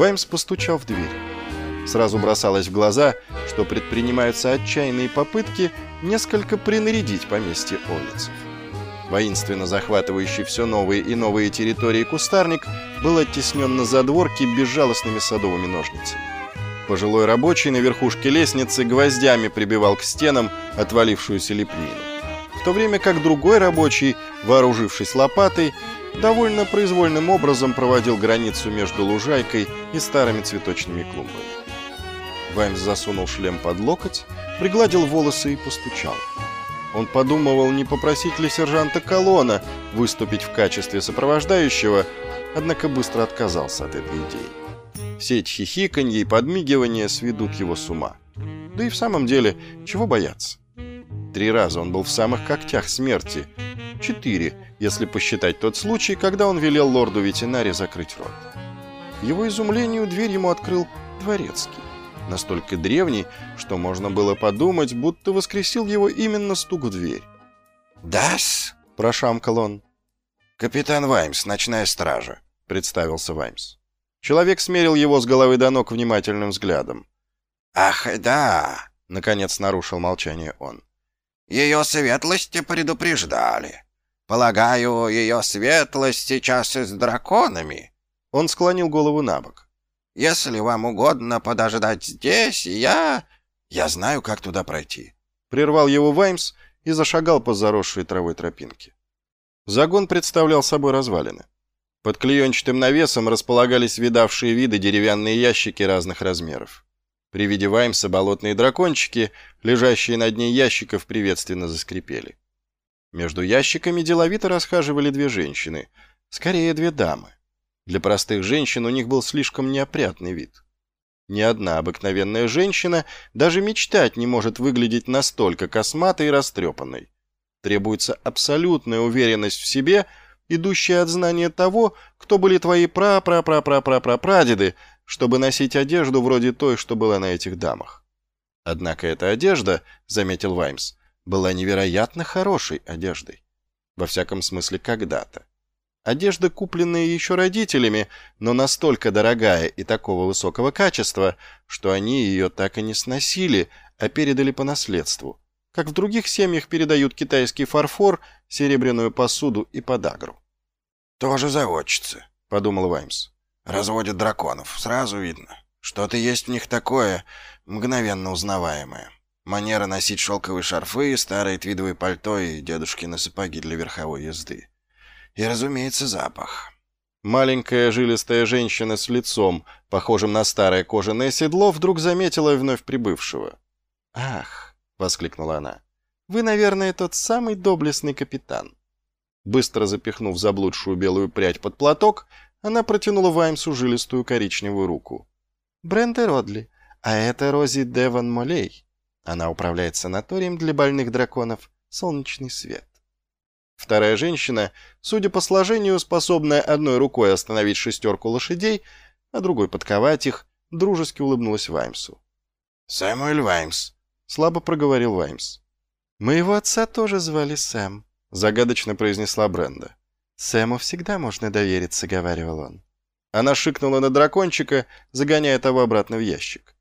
Ваймс постучал в дверь. Сразу бросалось в глаза, что предпринимаются отчаянные попытки несколько принарядить поместье Олицев. Воинственно захватывающий все новые и новые территории кустарник был оттеснен на задворки безжалостными садовыми ножницами. Пожилой рабочий на верхушке лестницы гвоздями прибивал к стенам отвалившуюся лепнину. В то время как другой рабочий, вооружившись лопатой, довольно произвольным образом проводил границу между лужайкой и старыми цветочными клумбами. Ваймс засунул шлем под локоть, пригладил волосы и постучал. Он подумывал, не попросить ли сержанта Колона выступить в качестве сопровождающего, однако быстро отказался от этой идеи. Все эти хихиканье и подмигивания сведут его с ума. Да и в самом деле, чего бояться? Три раза он был в самых когтях смерти. Четыре, если посчитать тот случай, когда он велел лорду-ветенаре закрыть рот. Его изумлению дверь ему открыл дворецкий настолько древний, что можно было подумать, будто воскресил его именно стук в дверь. «Да-с!» — прошамкал он. «Капитан Ваймс, ночная стража», — представился Ваймс. Человек смерил его с головы до ног внимательным взглядом. «Ах, да!» — наконец нарушил молчание он. «Ее светлости предупреждали. Полагаю, ее светлость сейчас с драконами». Он склонил голову на бок. Если вам угодно подождать здесь, я... Я знаю, как туда пройти». Прервал его Ваймс и зашагал по заросшей травой тропинке. Загон представлял собой развалины. Под клеенчатым навесом располагались видавшие виды деревянные ящики разных размеров. При виде Ваймса болотные дракончики, лежащие на дне ящиков, приветственно заскрипели. Между ящиками деловито расхаживали две женщины, скорее две дамы. Для простых женщин у них был слишком неопрятный вид. Ни одна обыкновенная женщина даже мечтать не может выглядеть настолько косматой и растрепанной. Требуется абсолютная уверенность в себе, идущая от знания того, кто были твои пра-пра-пра-пра-пра-прадеды, чтобы носить одежду вроде той, что была на этих дамах. Однако эта одежда, заметил Ваймс, была невероятно хорошей одеждой. Во всяком смысле, когда-то. Одежда, купленная еще родителями, но настолько дорогая и такого высокого качества, что они ее так и не сносили, а передали по наследству, как в других семьях передают китайский фарфор, серебряную посуду и подагру. «Тоже заводчицы», — подумал Ваймс. «Разводят драконов, сразу видно. Что-то есть в них такое, мгновенно узнаваемое. Манера носить шелковые шарфы, старые твидовые пальто и дедушкины сапоги для верховой езды. И, разумеется, запах. Маленькая жилистая женщина с лицом, похожим на старое кожаное седло, вдруг заметила вновь прибывшего. «Ах!» — воскликнула она. «Вы, наверное, тот самый доблестный капитан». Быстро запихнув заблудшую белую прядь под платок, она протянула Ваймсу жилистую коричневую руку. «Бренда Родли, а это Рози Деван Молей. Она управляет санаторием для больных драконов «Солнечный свет». Вторая женщина, судя по сложению, способная одной рукой остановить шестерку лошадей, а другой подковать их, дружески улыбнулась Ваймсу. «Сэмюэль Ваймс», — слабо проговорил Ваймс. «Моего отца тоже звали Сэм», — загадочно произнесла Бренда. «Сэму всегда можно довериться», — говаривал он. Она шикнула на дракончика, загоняя того обратно в ящик.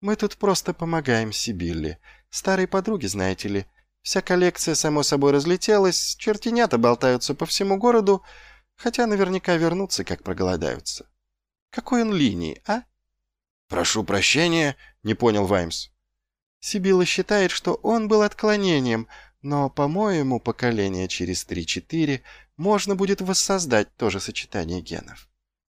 «Мы тут просто помогаем Сибилле. Старой подруге, знаете ли, Вся коллекция, само собой, разлетелась, чертенята болтаются по всему городу, хотя наверняка вернутся, как проголодаются. Какой он линии, а? «Прошу прощения», — не понял Ваймс. Сибила считает, что он был отклонением, но, по-моему, поколение через три-четыре можно будет воссоздать то же сочетание генов.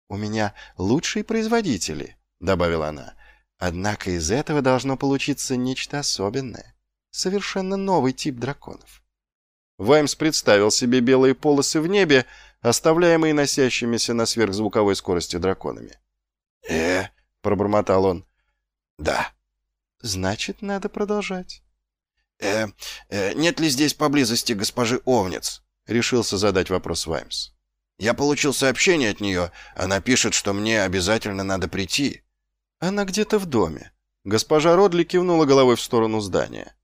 «У меня лучшие производители», — добавила она. «Однако из этого должно получиться нечто особенное совершенно новый тип драконов. Ваймс представил себе белые полосы в небе, оставляемые носящимися на сверхзвуковой скорости драконами. «Э?» — пробормотал он. «Да». «Значит, надо продолжать». «Э, э, нет ли здесь поблизости госпожи Овниц?» — решился задать вопрос Ваймс. «Я получил сообщение от нее. Она пишет, что мне обязательно надо прийти». «Она где-то в доме». Госпожа Родли кивнула головой в сторону здания.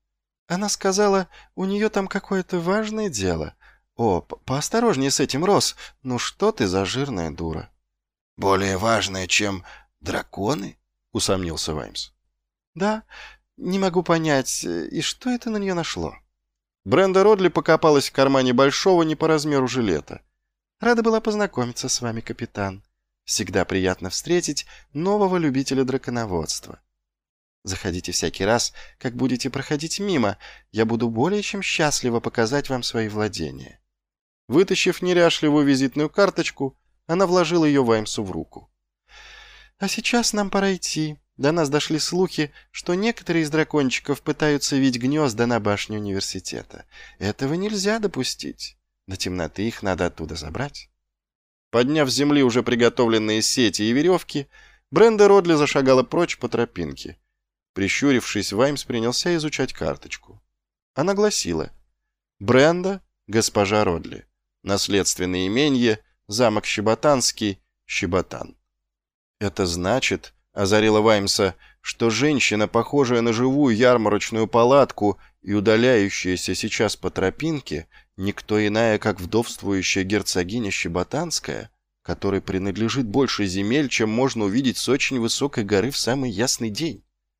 Она сказала, у нее там какое-то важное дело. О, поосторожнее с этим, Рос. Ну что ты за жирная дура? Более важное, чем... Драконы? усомнился Ваймс. Да, не могу понять, и что это на нее нашло? Бренда Родли покопалась в кармане большого не по размеру жилета. Рада была познакомиться с вами, капитан. Всегда приятно встретить нового любителя драконоводства. Заходите всякий раз, как будете проходить мимо. Я буду более чем счастлива показать вам свои владения. Вытащив неряшливую визитную карточку, она вложила ее Ваймсу в руку. «А сейчас нам пора идти. До нас дошли слухи, что некоторые из дракончиков пытаются вить гнезда на башне университета. Этого нельзя допустить. До темноты их надо оттуда забрать». Подняв с земли уже приготовленные сети и веревки, Бренда Родли зашагала прочь по тропинке. Прищурившись, Ваймс принялся изучать карточку. Она гласила «Бренда, госпожа Родли, наследственное именье, замок Щеботанский, Щеботан». Это значит, озарила Ваймса, что женщина, похожая на живую ярмарочную палатку и удаляющаяся сейчас по тропинке, никто иная, как вдовствующая герцогиня Щеботанская, которой принадлежит больше земель, чем можно увидеть с очень высокой горы в самый ясный день.